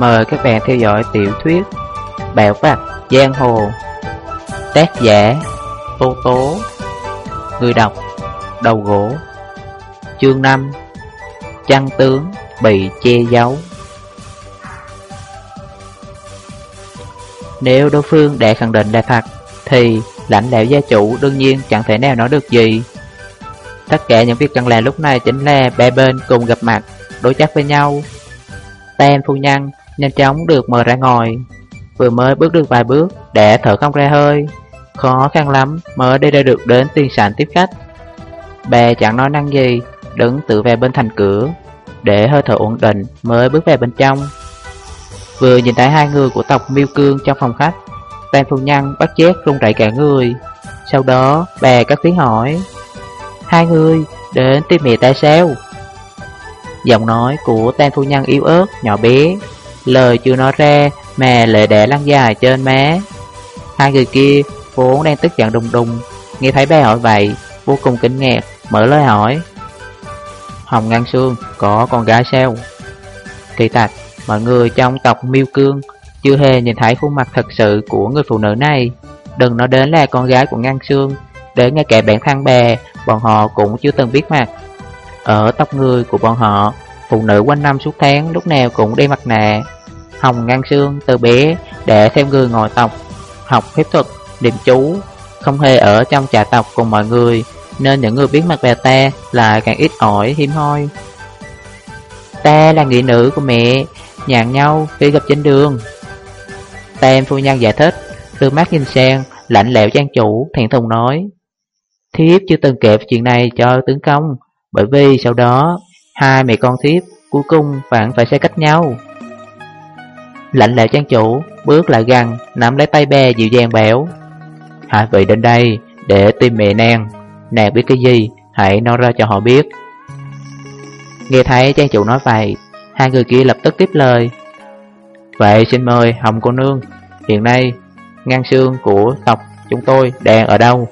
Mời các bạn theo dõi tiểu thuyết Bạo vặt Giang Hồ. Tác giả Tô Tố. Người đọc Đầu gỗ. Chương 5 Trăng tướng bị che giấu. Nếu đối phương đã khẳng định là thật Thì lãnh đạo gia chủ đương nhiên chẳng thể nào nói được gì. Tất cả những việc cần làm lúc này chính là ba bên cùng gặp mặt, đối chất với nhau. Tam phu nhân nhanh chóng được mời ra ngồi. Vừa mới bước được vài bước để thở không ra hơi. Khó khăn lắm mới đi ra được đến tiên sản tiếp khách. Bè chẳng nói năng gì Đứng tự về bên thành cửa Để hơi thở ổn định mới bước về bên trong. Vừa nhìn thấy hai người của tộc Miêu Cương trong phòng khách Tam phu nhân bắt chét run rẩy cả người. Sau đó bè các tiếng hỏi Hai người đến tìm mẹ tại sao? Giọng nói của tam phu nhân yếu ớt, nhỏ bé. Lời chưa nói ra mà lệ đẻ lăn dài trên má. Hai người kia vốn đang tức giận đùng đùng Nghe thấy bé hỏi vậy, vô cùng kinh ngạc, mở lời hỏi. Hồng Ngăn Sương có con gái sao? Kỳ tạch, mọi người trong tộc Miêu Cương chưa hề nhìn thấy khuôn mặt thật sự của người phụ nữ này. Đừng nói đến là con gái của Ngăn Sương để ngay cả bản thân bè, bọn họ cũng chưa từng biết mặt. Ở tộc người của bọn họ, phụ nữ quanh năm suốt tháng lúc nào cũng đeo mặt nạ. Hồng ngang Sương từ bé để theo người ngồi tộc Học phép thuật, điểm chú Không hề ở trong trà tộc cùng mọi người Nên những người biết mặt về ta là càng ít ỏi hiếm hoi. Ta là nghị nữ của mẹ Nhàn nhau khi gặp trên đường. Tam phu nhân giải thích Từ mắt nhìn sang Lạnh lẽo trang chủ thiện thùng nói Thiếp chưa từng kể chuyện này cho tướng công Bởi vì sau đó Hai mẹ con thiếp cuối cùng vẫn phải xa cách nhau. Lạnh lẽo trang chủ, bước lại gần, Nắm lấy tay bè dịu dàng bẻo Hai vị đến đây để tìm mẹ nàng. Nàng biết cái gì, Hãy nói ra cho họ biết. Nghe thấy trang chủ nói vậy, Hai người kia lập tức tiếp lời. Vậy xin mời Hồng cô nương, Hiện nay Ngang xương của tộc chúng tôi đang ở đâu?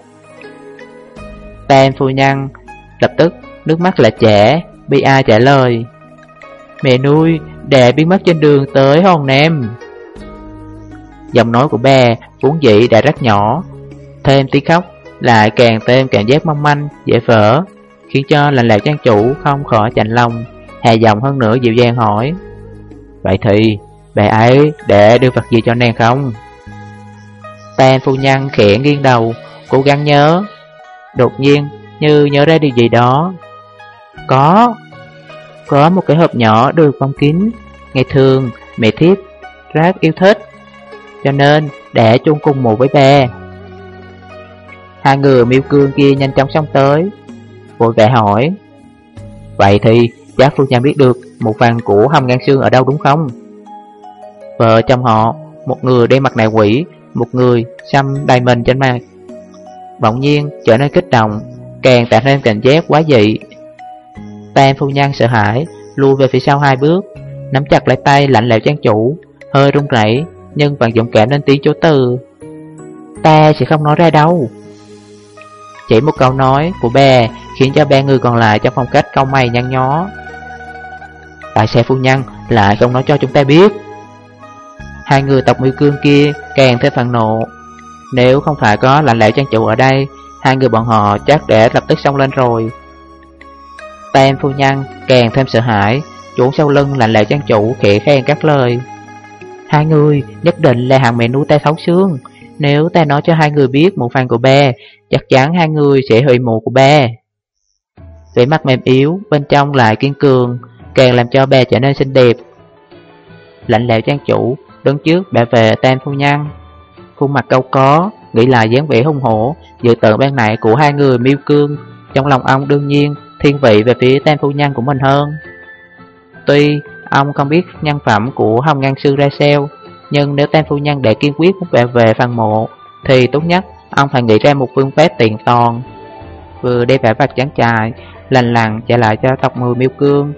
Tam phu nhân Lập tức nước mắt là trẻ Bi ai trả lời. Mẹ nuôi để biến mất trên đường tới Hòn Nam. Giọng nói của bè vốn dĩ đã rất nhỏ Thêm tiếng khóc lại càng thêm cảm giác mong manh, dễ vỡ Khiến cho lành lạc trang chủ không khỏi chạnh lòng Hà giọng hơn nữa dịu dàng hỏi. Vậy thì bà ấy để đưa vật gì cho nàng không? Tên phu nhân khẽ nghiêng đầu Cố gắng nhớ. Đột nhiên như nhớ ra điều gì đó. Có có một cái hộp nhỏ được phong kín. Ngày thường, mẹ thiếp, Rác yêu thích. Cho nên, để chung cùng một với bè. Hai người miêu cương kia nhanh chóng xong tới. Vội vẻ hỏi, Vậy thì, chắc phu nhân biết được Một phần của hầm ngang xương ở đâu đúng không? Vợ chồng họ, Một người đeo mặt nạ quỷ, Một người xăm đầy mình trên mặt. Bỗng nhiên, trở nên kích động, Càng tạo nên cảnh giác quá dị. Tam phu nhân sợ hãi, lùi về phía sau hai bước, Nắm chặt lấy tay lạnh lẽo trang chủ, Hơi run rẩy, Nhưng vẫn dũng cảm lên tiếng chối từ. Ta sẽ không nói ra đâu. Chỉ một câu nói của bè Khiến cho ba người còn lại trong phong cách câu mày nhăn nhó. Tại sao phu nhân lại không nói cho chúng ta biết. Hai người tộc miêu cương kia càng thêm phẫn nộ. Nếu không phải có lạnh lẽo trang chủ ở đây, Hai người bọn họ chắc để lập tức xông lên rồi. Tam phu nhân, càng thêm sợ hãi. Chủ sau lưng lạnh lẽo trang chủ khẽ khen các lời. Hai người nhất định là hàng mẹ nuôi ta thấu xương. Nếu ta nói cho hai người biết một phần của ba, Chắc chắn hai người sẽ hủy mụ của ba. Vẻ mặt mềm yếu, Bên trong lại kiên cường, Càng làm cho ba trở nên xinh đẹp. Lạnh lẽo trang chủ Đứng trước bà về tam phu nhân. Khuôn mặt câu có, Nghĩ là dáng vẻ hung hổ, Dự tượng ban nại của hai người miêu cương. Trong lòng ông đương nhiên thiên vị về phía tam phu nhân của mình hơn. Tuy ông không biết nhân phẩm của Hồng ngang Sư ra sao Nhưng nếu tam phu nhân để kiên quyết muốn về về phần mộ Thì tốt nhất ông phải nghĩ ra một phương pháp tiện toàn. Vừa đi vẻ vạch chán chài, Lành lặng trả lại cho tộc mười miêu cương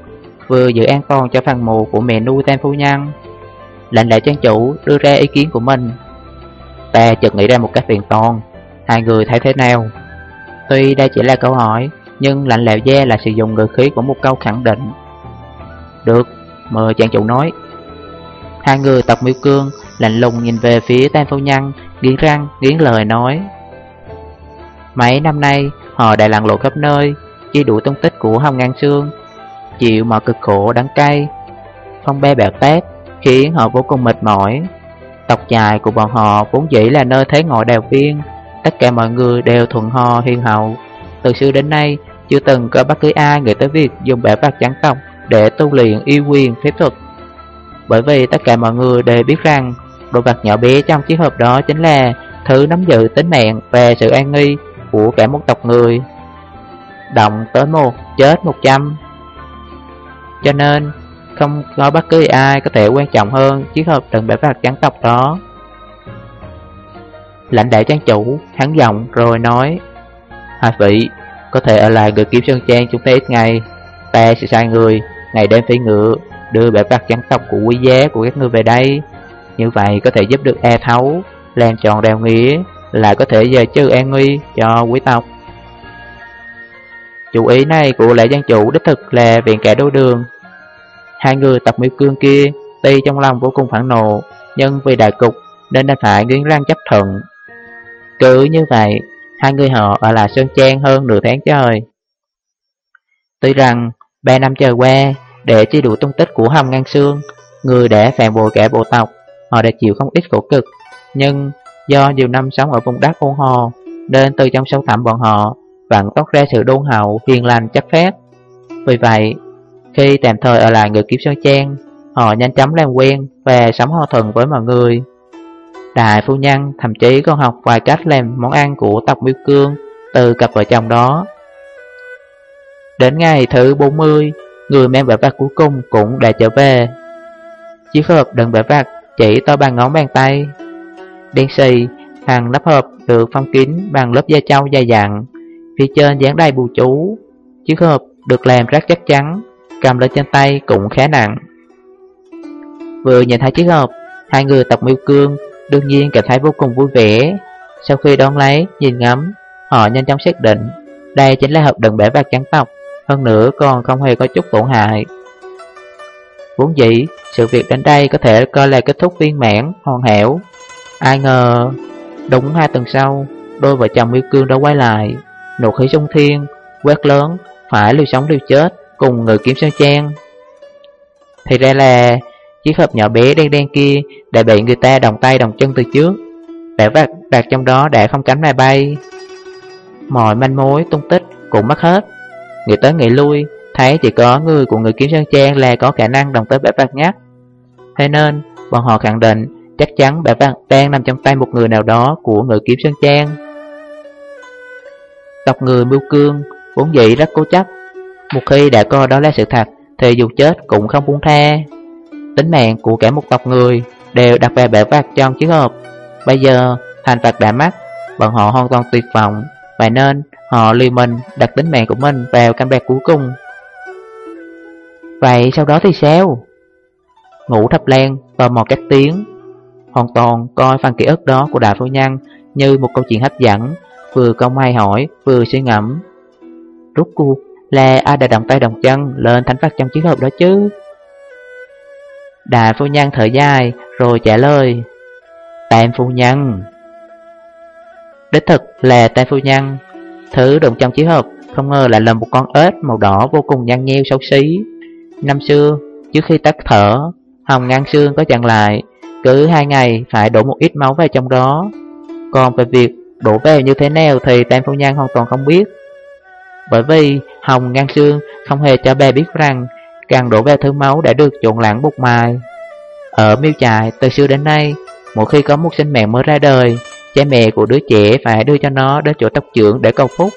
Vừa giữ an toàn cho phần mộ của mẹ nuôi tam phu nhân. Lệnh đại trang chủ đưa ra ý kiến của mình. Ta chợt nghĩ ra một cách tiện toàn. Hai người thấy thế nào? Tuy đây chỉ là câu hỏi nhưng lạnh lẽo gia là sử dụng ngữ khí của một câu khẳng định. Được, mời chàng chủ nói. Hai người tộc miêu cương lạnh lùng nhìn về phía tam phu nhân Nghiến răng, nghiến lời nói. Mấy năm nay họ đã lặn lộ khắp nơi Chi đủ tung tích của Hồng Ngang Sương Chịu mọi cực khổ đắng cay. Phong be bẹo tét Khiến họ vô cùng mệt mỏi. Tộc dài của bọn họ vốn dĩ là nơi thế ngộ đèo viên Tất cả mọi người đều thuận ho hiền hậu. Từ xưa đến nay chưa từng có bất cứ ai người tới việc dùng bể bạc trắng tộc để tu luyện yêu quyền phép thuật. Bởi vì tất cả mọi người đều biết rằng đồ vật nhỏ bé trong chiếc hộp đó chính là thứ nắm giữ tính mạng và sự an nguy của cả một tộc người. Động tới một, chết một trăm. Cho nên không có bất cứ ai có thể quan trọng hơn chiếc hộp đựng bể bạc trắng tộc đó. Lãnh đạo trang chủ, hắn giọng rồi nói Hai vị, có thể ở lại người kiếm sơn trang chúng ta ít ngày. Ta sẽ sai người, ngày đêm phi ngựa Đưa bẻ bạc trắng tộc của quý giá của các ngươi về đây. Như vậy có thể giúp được e thấu Làm tròn đèo nghĩa Là có thể giờ trừ an nguy cho quý tộc. Chủ ý này của lệ giang chủ đích thực là viện kẻ đối đường. Hai người tập miêu cương kia Tuy trong lòng vô cùng phản nộ Nhưng vì đại cục nên đã phải nghiến răng chấp thuận. Cứ như vậy Hai người họ ở lại Sơn Trang hơn nửa tháng trời. Tuy rằng ba năm trời qua Để chi đủ tung tích của Hồng Ngang Sương Người đã phản bội cả bộ tộc Họ đã chịu không ít khổ cực. Nhưng do nhiều năm sống ở vùng đất ôn hồ Nên từ trong sâu thẳm bọn họ Vẫn tóc ra sự đôn hậu, hiền lành, chất phép. Vì vậy khi tạm thời ở lại người kiếp Sơn Trang, họ nhanh chóng làm quen và sống hòa thuận với mọi người. Đại phu nhân thậm chí còn học vài cách làm món ăn của tộc miêu cương từ cặp vợ chồng đó. Đến ngày thứ 40, người mang bể vặt cuối cùng cũng đã trở về. Chiếc hộp đựng bể vặt chỉ to bằng ngón bàn tay. Đen xì, hàng nắp hộp được phong kín bằng lớp da trâu dày dặn, phía trên dán đầy bù chú. Chiếc hộp được làm rất chắc chắn, cầm lên trên tay cũng khá nặng. Vừa nhìn thấy chiếc hộp, hai người tộc miêu cương đương nhiên cảm thấy vô cùng vui vẻ. Sau khi đón lấy, nhìn ngắm, họ nhanh chóng xác định đây chính là hộp đựng bể bạc trắng tóc, hơn nữa còn không hề có chút tổn hại. Vốn dĩ, sự việc đến đây có thể coi là kết thúc viên mãn, hoàn hảo. Ai ngờ, đúng hai tuần sau, đôi vợ chồng miêu cương đã quay lại, nụ khí sung thiên, quét lớn, phải lưu sống lưu chết cùng người kiếm sơn trang. Thì ra là chiếc hộp nhỏ bé đen đen kia đã bị người ta đồng tay đồng chân từ trước, Vẻ vặt đặt trong đó đã không cánh mà bay. Mọi manh mối tung tích cũng mất hết. Người tới nghĩ lui, thấy chỉ có người của người kiếm sơn trang là có khả năng đồng tới bẻ vặt nhất. Thế nên, bọn họ khẳng định chắc chắn bẻ vặt đang nằm trong tay một người nào đó của người kiếm sơn trang. Tộc người mưu cương vốn dĩ rất cố chấp một khi đã coi đó là sự thật Thì dù chết cũng không buông tha Tính mạng của cả một tộc người Đều đặt về bể vạc trong chiếc hộp. Bây giờ, thành tật đã mắt Bọn họ hoàn toàn tuyệt vọng Vậy nên họ liều mình đặt tính mạng của mình vào canh bạc cuối cùng. Vậy sau đó thì sao? Ngủ thập lan tò mò các tiếng, Hoàn toàn coi phần ký ức đó của đại phu nhân Như một câu chuyện hấp dẫn, Vừa công mai hỏi, vừa suy ngẫm. Rốt cuộc là ai đã động tay động chân lên thánh phát trong chiếc hộp đó chứ? Đại phu nhân thở dài rồi trả lời Tam phu nhân. Đích thực là tam phu nhân. Thứ đựng trong chiếc hộp không ngờ lại là một con ếch màu đỏ vô cùng nhăn nheo xấu xí. Năm xưa, trước khi tắt thở, Hồng ngang xương có chặn lại Cứ hai ngày phải đổ một ít máu vào trong đó. Còn về việc đổ vào như thế nào thì tam phu nhân hoàn toàn không biết. Bởi vì Hồng ngang xương không hề cho bé biết rằng càng đổ ra thứ máu đã được trộn lẫn bột mài. Ở miêu trại, từ xưa đến nay, mỗi khi có một sinh mạng mới ra đời, cha mẹ của đứa trẻ phải đưa cho nó đến chỗ tộc trưởng để cầu phúc.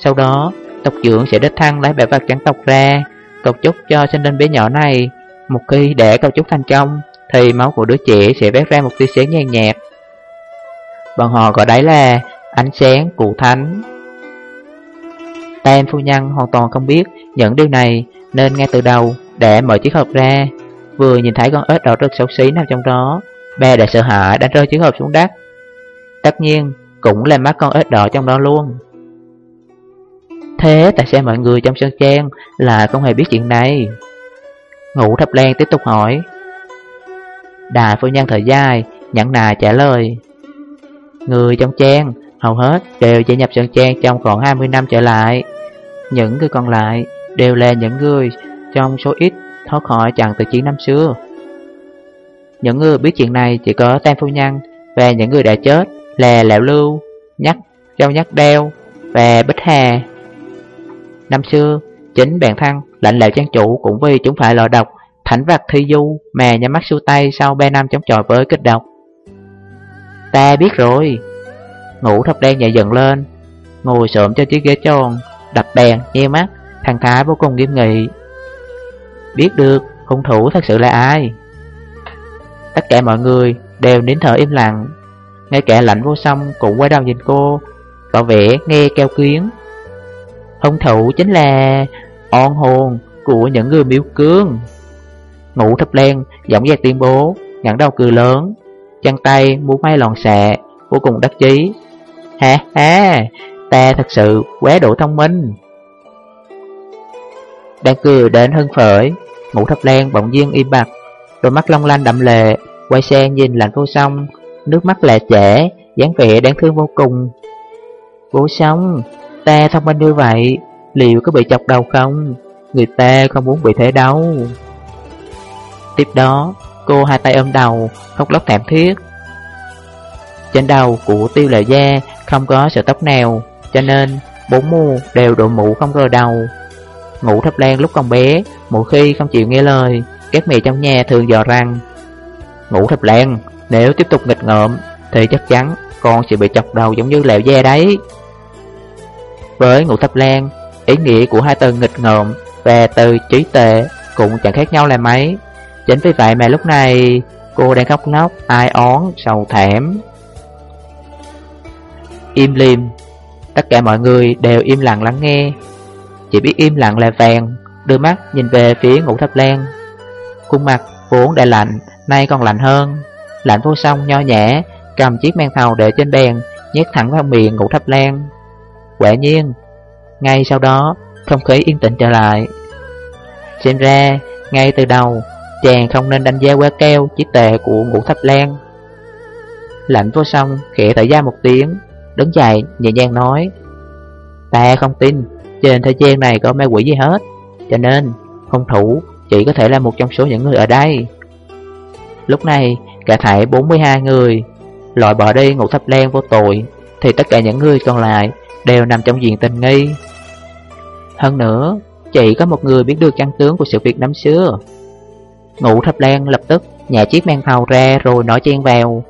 Sau đó, tộc trưởng sẽ đích thăng lấy bẻ vật trắng tộc ra, cầu chúc cho sinh linh bé nhỏ này. Một khi để cầu chúc thành công, thì máu của đứa trẻ sẽ vét ra một tia sáng nhàn nhạt. Bọn họ gọi đấy là ánh sáng cụ thánh. Tam phu nhân hoàn toàn không biết những điều này, Nên ngay từ đầu để mở chiếc hộp ra, Vừa nhìn thấy con ếch đỏ rực xấu xí nằm trong đó bè đã sợ hãi đánh rơi chiếc hộp xuống đất. Tất nhiên, cũng là mắt con ếch đỏ trong đó luôn. Thế tại sao mọi người trong sân trang là không hề biết chuyện này? Ngũ thập lan tiếp tục hỏi. Đại phu nhân thời dài nhận nà trả lời. Người trong trang hầu hết đều gia nhập Sơn Trang trong khoảng 20 năm trở lại. Những người còn lại đều là những người trong số ít thoát khỏi trận từ chiến năm xưa. Những người biết chuyện này chỉ có Tam Phu Nhân và những người đã chết là Lão Lưu, Nhắc, Châu Nhắc Đeo và Bích Hà. Năm xưa, chính bản thân lãnh lão trang chủ cũng vì chúng phải lọ độc thánh vật thi du mà nhắm mắt xu tay sau 3 năm chống chọi với kích độc. Ta biết rồi Ngủ thập đen nhảy dần lên. Ngồi xổm cho chiếc ghế tròn Đập bèn, che mắt Thằng Thái vô cùng nghiêm nghị. Biết được hung thủ thật sự là ai? Tất cả mọi người đều nín thở im lặng. Ngay cả lạnh vô song cũng quay đầu nhìn cô Có vẻ nghe keo kiến Hung thủ chính là on hồn của những người miêu cương. Ngủ thập len giọng dạc tuyên bố ngẩng đầu cười lớn Chân tay muốn may lòn xạ Vô cùng đắc chí. Ha ha, Ta thật sự quá đủ thông minh. Đang cười đến hưng phởi, Ngũ thập lan bỗng nhiên im bặt, Đôi mắt long lanh đậm lệ, Quay sang nhìn lạnh vô song, Nước mắt lệ trẻ dáng vẻ đáng thương vô cùng. Vô song, Ta thông minh như vậy, Liệu có bị chọc đầu không? Người ta không muốn bị thế đâu. Tiếp đó, Cô hai tay ôm đầu, Khóc lóc thảm thiết. Trên đầu của tiêu lệ gia không có sợi tóc nào Cho nên bốn mùa đều đội mũ không rời đầu. Ngủ thấp lan lúc còn bé Mỗi khi không chịu nghe lời Các mẹ trong nhà thường dò rằng Ngủ thấp lan Nếu tiếp tục nghịch ngợm Thì chắc chắn con sẽ bị chọc đầu giống như lẹo da đấy. Với ngủ thấp lan Ý nghĩa của hai từ nghịch ngợm Và từ trí tệ Cũng chẳng khác nhau là mấy. Chính vì vậy mà lúc này Cô đang khóc nóc, ai ón, sầu thảm. Im lìm. Tất cả mọi người đều im lặng lắng nghe. Chỉ biết im lặng là vàng, Đưa mắt nhìn về phía ngũ thập lan. Khuôn mặt vốn đã lạnh, Nay còn lạnh hơn. Lạnh vô song, nho nhã, Cầm chiếc mang thầu để trên bàn Nhét thẳng vào miệng ngũ thập lan. Quả nhiên, Ngay sau đó, Không khí yên tĩnh trở lại. Xem ra, Ngay từ đầu, Chàng không nên đánh giá quá keo chiếc tệ của ngũ thập lan. Lạnh vô song, khẽ thở ra một tiếng. Đứng dậy, nhẹ nhàng nói, Ta không tin, Trên thế gian này có ma quỷ gì hết, Cho nên hung thủ chỉ có thể là một trong số những người ở đây. Lúc này, cả thảy 42 người Loại bỏ đi ngũ thập lan vô tội, Thì tất cả những người còn lại Đều nằm trong diện tình nghi. Hơn nữa, Chỉ có một người biết được căn tướng của sự việc năm xưa. Ngũ thập lan lập tức nhả chiếc mang thầu ra rồi nói chen vào,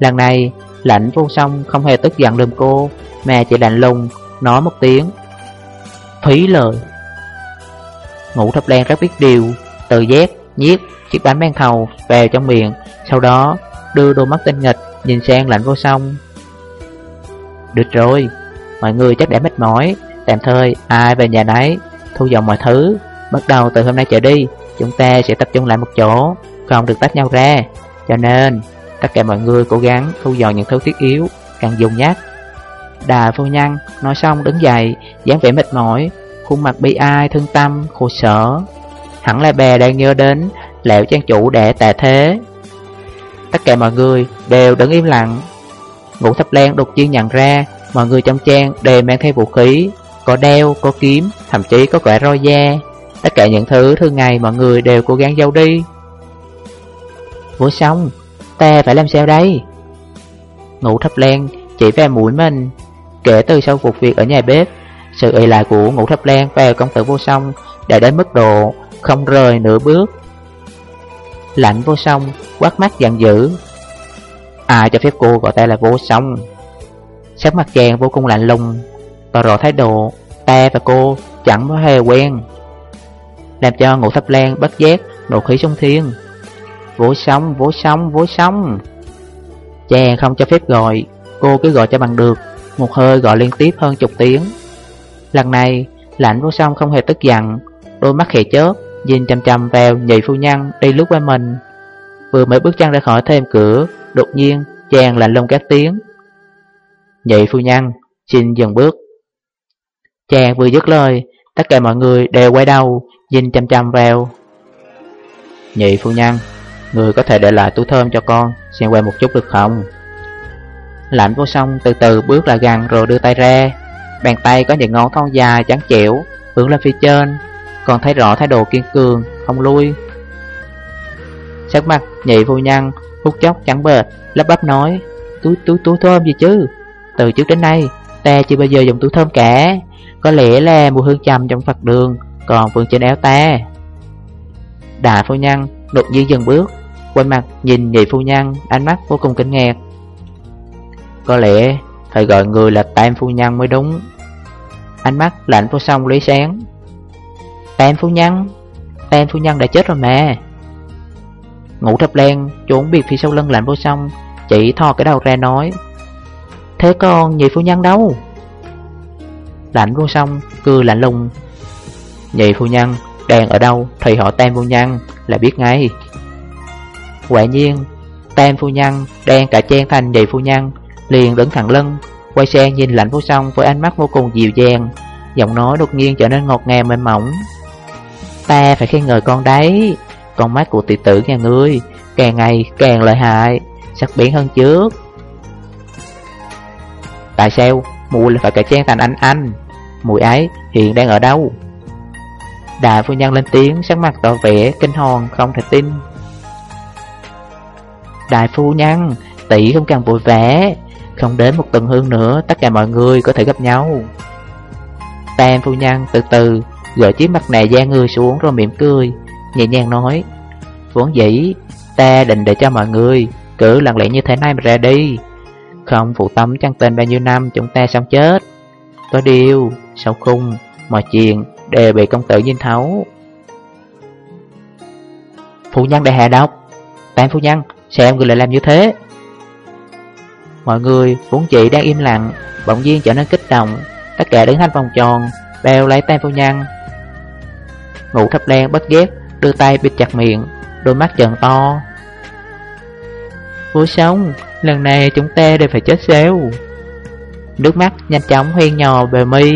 Lần này lạnh vô song, không hề tức giận lườm cô. Mà chỉ lạnh lùng, nói một tiếng. Phí lời. Ngũ thập đen rất biết điều Từ dép, nhiếp chiếc bánh mang thầu vào trong miệng, Sau đó đưa đôi mắt tinh nghịch, nhìn sang lạnh vô song. Được rồi, Mọi người chắc đã mệt mỏi, Tạm thời ai về nhà nấy, Thu dọn mọi thứ. Bắt đầu từ hôm nay trở đi, Chúng ta sẽ tập trung lại một chỗ, Không được tách nhau ra. Cho nên tất cả mọi người cố gắng thu dọn những thứ thiết yếu Càng dùng nhát. Đà phu nhân nói xong đứng dậy dáng vẻ mệt mỏi Khuôn mặt bi ai, thương tâm, khổ sở. Hẳn là bè đang nhớ đến Lẹo trang chủ để tà thế. Tất cả mọi người đều đứng im lặng. Ngũ thập len đột nhiên nhận ra Mọi người trong trang đều mang theo vũ khí Có đeo, có kiếm, thậm chí có quả roi da. Tất cả những thứ thường ngày mọi người đều cố gắng giấu đi. Vô xong Ta phải làm sao đây? Ngũ thập lan chỉ về mũi mình. Kể từ sau cuộc việc ở nhà bếp, Sự ị lại của ngũ thập lan và công tử vô song Đã đến mức độ không rời nửa bước. Lạnh vô song quát mắt giận dữ. Ai cho phép cô gọi ta là vô song. Sắc mặt chàng vô cùng lạnh lùng, Tỏ rõ thái độ Ta và cô chẳng có hề quen. Làm cho ngũ thập lan bất giác nổ khí sông thiên vỗ sóng vỗ sóng vỗ sóng. Chàng không cho phép gọi. Cô cứ gọi cho bằng được. Một hơi gọi liên tiếp hơn chục tiếng. Lần này lãnh vô song không hề tức giận. Đôi mắt khẽ chớp, Nhìn chầm chầm vào nhị phu nhân đi lướt qua mình. Vừa mới bước chân ra khỏi thêm cửa, Đột nhiên chàng lạnh lùng các tiếng. Nhị phu nhân, Xin dừng bước. Chàng vừa dứt lời, Tất cả mọi người đều quay đầu, Nhìn chầm chầm vào. Nhị phu nhân Người có thể để lại túi thơm cho con, Xem qua một chút được không? Lãnh vô song từ từ bước lại gần rồi đưa tay ra. Bàn tay có những ngón thon dài trắng chẻo Hướng lên phía trên. Còn thấy rõ thái độ kiên cường, Không lui. Sắc mặt nhị vô nhân Hút chốc trắng bệt lấp bắp nói, Túi túi túi thơm gì chứ? Từ trước đến nay, Ta chưa bao giờ dùng túi thơm cả. Có lẽ là mùi hương trầm trong Phật đường, Còn vương trên áo ta. Đại phu nhân đột nhiên dừng bước Quay mặt, nhìn nhị phu nhân, Ánh mắt vô cùng kinh ngạc. Có lẽ phải gọi người là tam phu nhân mới đúng. Ánh mắt lạnh vô song lấy sáng. Tam phu nhân? Tam phu nhân đã chết rồi mà. Ngũ thập len trốn biệt phía sau lưng lạnh vô song, Chỉ thò cái đầu ra nói, Thế con nhị phu nhân đâu? Lạnh vô song cười lạnh lùng. Nhị phu nhân đang ở đâu? Thì họ tam phu nhân, là biết ngay. Quả nhiên, Tam phu nhân đang cả chen thành nhị phu nhân, Liền đứng thẳng lưng. Quay sang nhìn lạnh vô song với ánh mắt vô cùng dịu dàng. Giọng nói đột nhiên trở nên ngọt ngào mềm mỏng. Ta phải khen ngợi con đấy. Con mắt của tỷ tử nhà ngươi, Càng ngày càng lợi hại, Sắc bén hơn trước. Tại sao? Mùi lại phải cải trang thành anh anh. Mùi ấy hiện đang ở đâu? Đại phu nhân lên tiếng, sắc mặt tỏ vẻ kinh hồn, không thể tin. Đại phu nhân, tỷ không cần vội vẻ. Không đến một tuần hương nữa, Tất cả mọi người có thể gặp nhau. Tam phu nhân từ từ Gỡ chiếc mặt nạ da người xuống rồi mỉm cười, Nhẹ nhàng nói, Vốn dĩ, ta định để cho mọi người Cứ lặng lẽ như thế này mà ra đi. Không phụ tâm chăng tình bao nhiêu năm, Chúng ta sống chết. Có điều, Sau khung, Mọi chuyện đều bị công tử nhìn thấu. Phu nhân đại hạ độc Tam phu nhân Sao người lại làm như thế? Mọi người, vốn chị đang im lặng, Bỗng nhiên trở nên kích động. Tất cả đứng thành vòng tròn, Bèo lấy tay phu nhân Ngủ thấp đen bất ghét Đưa tay bịt chặt miệng, Đôi mắt trợn to. Vô sống Lần này chúng ta đều phải chết xéo. Nước mắt nhanh chóng huyên nhò bề mi,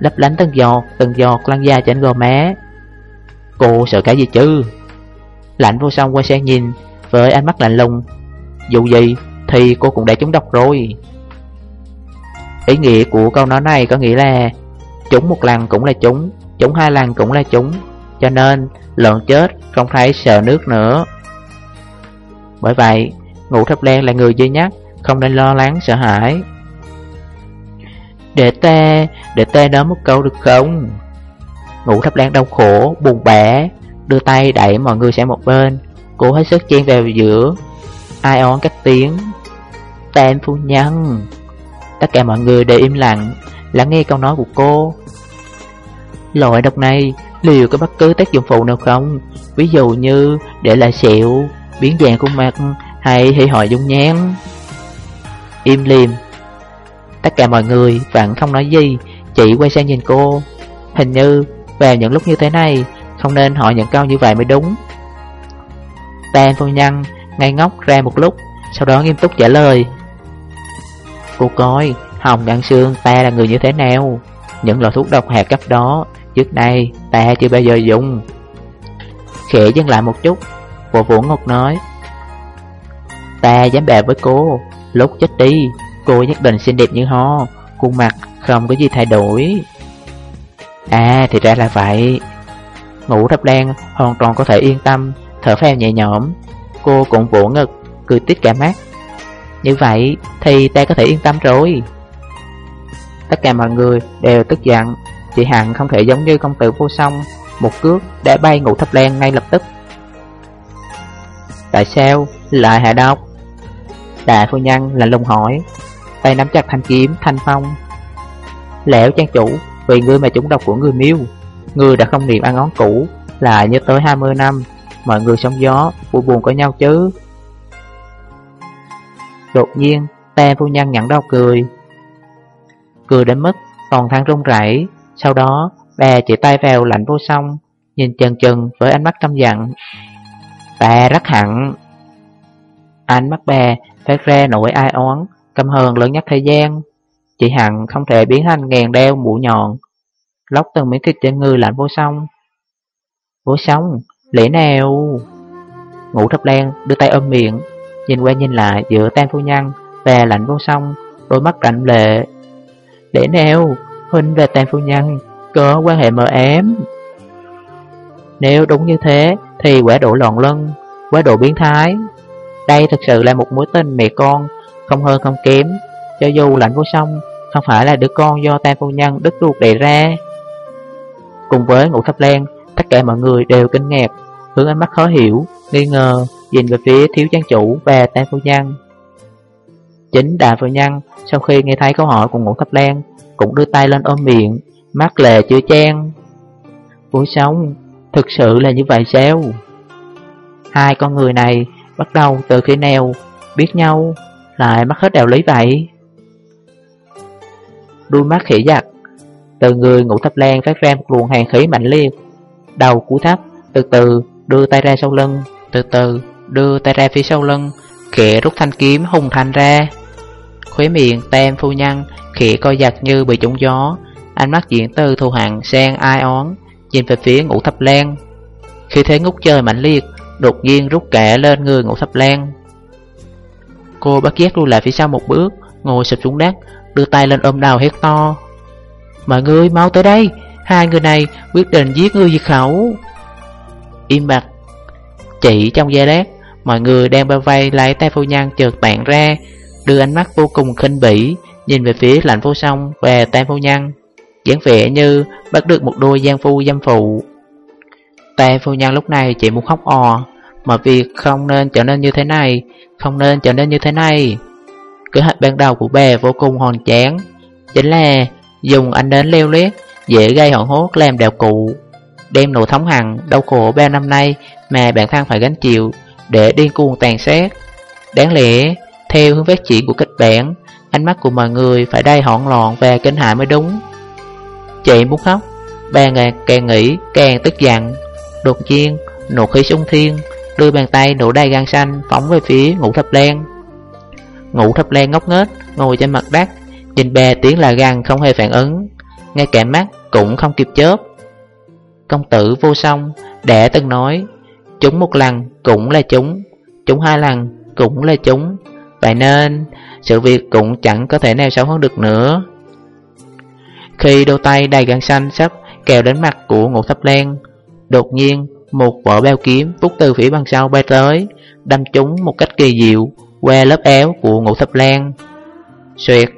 Lấp lánh từng giọt Từng giọt lăn dài trên gò má. Cô sợ cái gì chứ? Lạnh vô song quay sang nhìn với ánh mắt lạnh lùng. Dù gì thì cô cũng đã trúng độc rồi. Ý nghĩa của câu nói này có nghĩa là Trúng một lần cũng là trúng Trúng hai lần cũng là trúng, Cho nên lợn chết không thấy sợ nước nữa. Bởi vậy, Ngũ thập len là người duy nhất Không nên lo lắng sợ hãi. Để ta Để ta nói một câu được không? Ngũ thập đen đau khổ, Buồn bã, Đưa tay đẩy mọi người sang một bên. Cố hết sức chen vào giữa. Ai on các tiếng. Tam phu nhân. Tất cả mọi người đều im lặng, Lắng nghe câu nói của cô. Loại độc này liệu có bất cứ tác dụng phụ nào không? Ví dụ như để lại sẹo, Biến dạng khuôn mặt Hay hệ hỏi dung nhan. Im liềm Tất cả mọi người vẫn không nói gì, Chỉ quay sang nhìn cô. Hình như vào những lúc như thế này, Không nên hỏi những câu như vậy mới đúng. Tam phu nhân ngay ngốc ra một lúc, Sau đó nghiêm túc trả lời. Cô coi, Hồng Đăng Sương ta là người như thế nào? Những loại thuốc độc hạt cấp đó, Trước nay ta chưa bao giờ dùng. Khẽ dừng lại một chút, Bộ Vũ Ngọc nói, Ta dám bè với cô. Lúc chết đi, Cô nhất định xinh đẹp như ho, Khuôn mặt không có gì thay đổi. À thì ra là vậy. Ngủ thấp đen hoàn toàn có thể yên tâm. Thở phèo nhẹ nhõm. Cô cũng vỗ ngực, Cười tít cả mắt. Như vậy thì ta có thể yên tâm rồi. Tất cả mọi người đều tức giận. Chị Hằng không thể giống như công tử vô song. Một cước đã bay ngủ thấp len ngay lập tức. Tại sao? Lại hạ độc Đại phu nhân là lùng hỏi. Tay nắm chặt thanh kiếm, thanh phong. Lẻo trang chủ, Vì ngươi mà chúng độc của người miêu, Ngươi đã không niệm ăn ngón cũ Là như tới 20 năm. Mọi người sóng gió Vui buồn có nhau chứ? Đột nhiên Tam phu nhân nhận đau cười. Cười đến mức toàn thân run rẩy. Sau đó bà chỉ tay vào lạnh vô song Nhìn chần chừng với ánh mắt căm giận. Bà rất hận Ánh mắt bà phát ra nỗi ai oán Căm hờn lớn nhất thời gian. Chị Hằng không thể biến thành ngàn đeo mũ nhọn Lóc từng miếng thịt trên người lạnh vô song. Vô song, lẽ nào Ngũ thập đen đưa tay ôm miệng, Nhìn qua nhìn lại giữa tan phu nhân Và lạnh vô song, Đôi mắt rạnh lệ. Lẽ neo Huynh và tan phu nhân, Có quan hệ mờ ám. Nếu đúng như thế, Thì quả độ loạn lân Quả độ biến thái. Đây thực sự là một mối tình mẹ con, Không hơn không kém, Cho dù lạnh vô song, Không phải là đứa con do tan phu nhân đứt ruột đẻ ra. Cùng với ngũ thập đen Tất cả mọi người đều kinh ngạc Hướng ánh mắt khó hiểu, nghi ngờ Nhìn về phía thiếu trang chủ và tam phu nhân. Chính đại phu nhân Sau khi nghe thấy câu hỏi của ngũ thập lan Cũng đưa tay lên ôm miệng Mắt lệ chưa trang. Cuộc sống Thực sự là như vậy sao? Hai con người này Bắt đầu từ khi nào Biết nhau Lại mắc hết đạo lý vậy? Đuôi mắt khỉ giặt Từ người ngũ thập lan phát ra một luồng hàng khí mạnh liệt Đầu cú thấp Từ từ đưa tay ra sau lưng, Từ từ đưa tay ra phía sau lưng, Khẽ rút thanh kiếm hùng thành ra. Khuế miệng tem phu nhân, Khẽ coi giặt như bị trúng gió. Ánh mắt diễn từ thù hẳn sang ai ón Nhìn về phía ngũ thập lan. Khi thế ngút trời mạnh liệt, Đột nhiên rút kẻ lên người ngũ thập lan. Cô bắt giác lui lại phía sau một bước, Ngồi sụp xuống đất, Đưa tay lên ôm đầu hét to. Mọi người mau tới đây Hai người này quyết định giết người diệt khẩu. Im bặt. Chỉ trong giây lát, Mọi người đang bao vây lấy tay phu nhân chợt tản ra, Đưa ánh mắt vô cùng khinh bỉ Nhìn về phía lạnh vô song và tay phu nhân, dáng vẻ như bắt được một đôi gian phu dâm phụ. Tay phu nhân lúc này chỉ muốn khóc ò Mà việc không nên trở nên như thế này, Không nên trở nên như thế này. Kế hoạch ban đầu của bè vô cùng hòn chán Chính là dùng anh đến leo lét Dễ gây hoảng hốt, làm đèo cụ, Đem nỗi thống hằng, đau khổ ba năm nay Mà bản thân phải gánh chịu Để điên cuồng tàn sát. Đáng lẽ, theo hướng phát triển của kịch bản, Ánh mắt của mọi người phải đầy hỗn loạn và kinh hại mới đúng. Chị muốn khóc Ba ngày càng nghĩ càng tức giận. Đột nhiên nổ khí sung thiên Đưa bàn tay nổ đầy gan xanh Phóng về phía ngũ thập len. Ngũ thập len ngốc nghếch Ngồi trên mặt đất, Nhìn bè tiếng là gan không hề phản ứng. Ngay cả mắt cũng không kịp chớp. Công tử vô song Đã từng nói Chúng một lần cũng là chúng Chúng hai lần cũng là chúng. Vậy nên sự việc cũng chẳng có thể nào xấu hơn được nữa. Khi đôi tay đầy găng xanh sắp kèo đến mặt của ngũ thập len, Đột nhiên một vỏ bao kiếm vút từ phía bằng sau bay tới Đâm chúng một cách kỳ diệu qua lớp áo của ngũ thập len, Xuyệt